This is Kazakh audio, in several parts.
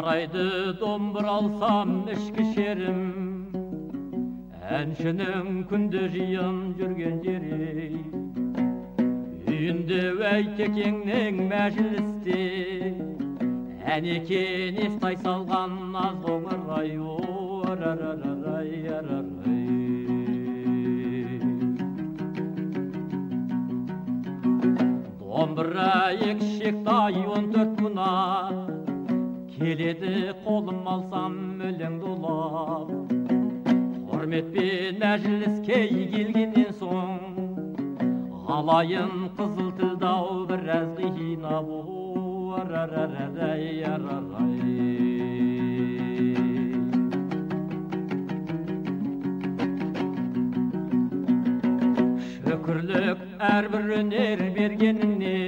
жарайды домбыра алсам ішкі шерім әншінің күнде жиын жүрген жері үйінде әйтекеңнің мәжілісте әнекен естай салған наз ай домбыра екі шектай он төрт мына келеді қолым алсам өлең дулап құрметпен мәжіліске келгеннен соң алайын қызыл тілді ау біраз қинап арарарай арарай шүкірлік әрбір өнер бергеніне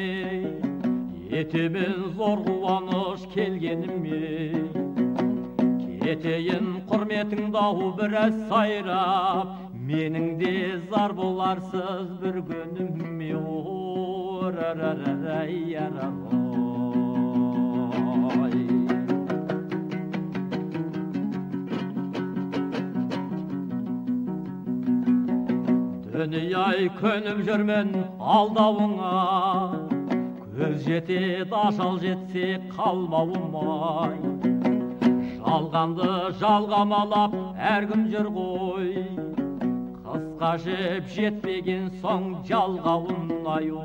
етемін зор қуаныш келгеніме кетейін құрметіңді ау біраз сайрап менің де зар боларсыз бір күнім арарарай арарай дүние ай көніп жүрмін алдауыңа көз жетеді ажал жетсе қалмауым ай жалғанды жалғамалап әркім жүр ғой. Қысқа жеп жетпеген соң жалғауын аю